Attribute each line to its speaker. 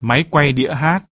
Speaker 1: Máy quay đĩa hát.